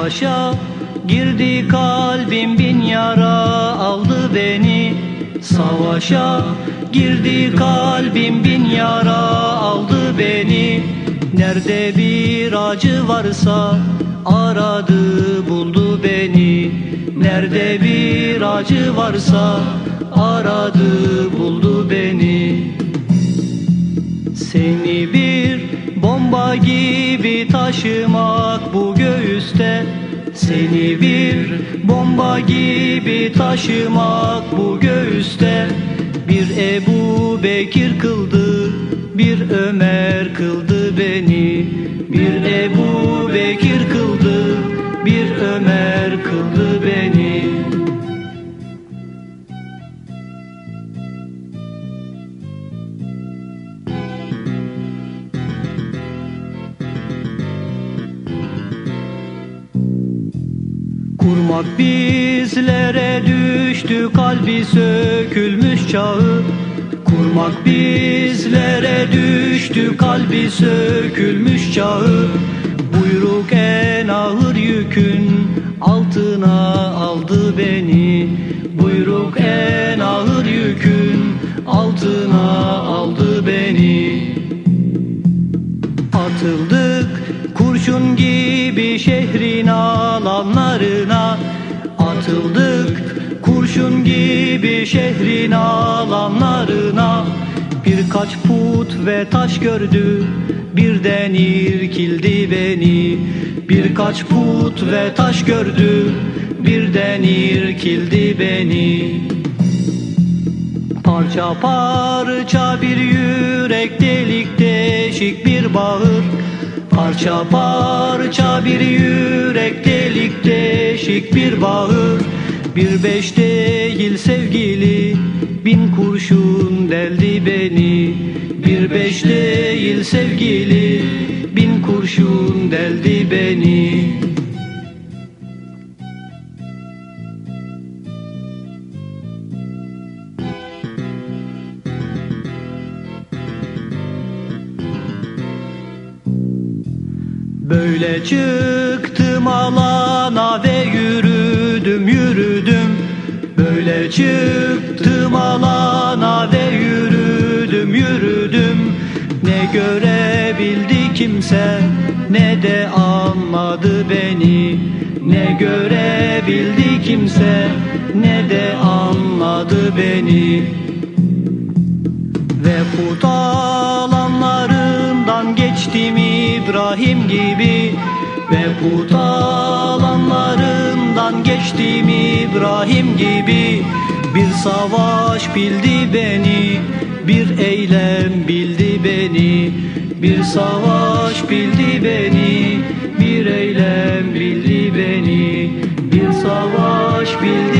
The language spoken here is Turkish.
savaşa Girdi kalbim bin yara aldı beni. Savaşa girdi kalbim bin yara aldı beni. Nerede bir acı varsa aradı buldu beni. Nerede bir acı varsa aradı buldu beni. Seni bir bomba gibi taşımak bu göğe göğüste Seni bir bomba gibi taşımak bu göğüste. Bir Ebu Bekir kıldı bir Ömer kıldı beni. Bir Ebu Bekir kıldı bir Ömer kıldı beni Kurmak bizlere düştü kalbi sökülmüş çağı. Kurmak bizlere düştü kalbi sökülmüş çağı. Buyruk en ağır yükün altına aldı beni. Buyruk en ağır yükün altına aldı beni. Atıldık kurşun gibi şehrin alanlarına Atıldık kurşun gibi şehrin alanlarına. Birkaç put ve taş gördü birden irkildi beni. Birkaç put ve taş gördü birden irkildi beni. Parça parça bir yürek delik deşik bir bağır. Parça parça bir yürek delik deşik bir bağır Bir beş değil sevgili bin kurşun deldi beni. Bir beş değil sevgili bin kurşun deldi beni Böyle çıktım alana ve yürüdüm yürüdüm. Böyle çıktım alana ve yürüdüm yürüdüm. Ne görebildi kimse ne de anladı beni. Ne görebildi kimse ne de anladı beni. Ve put alanlarından geçtim İbrahim gibi Ve put alanlarından geçtim İbrahim gibi Bir savaş bildi beni Bir eylem bildi beni Bir savaş bildi beni Bir eylem bildi beni Bir savaş bildi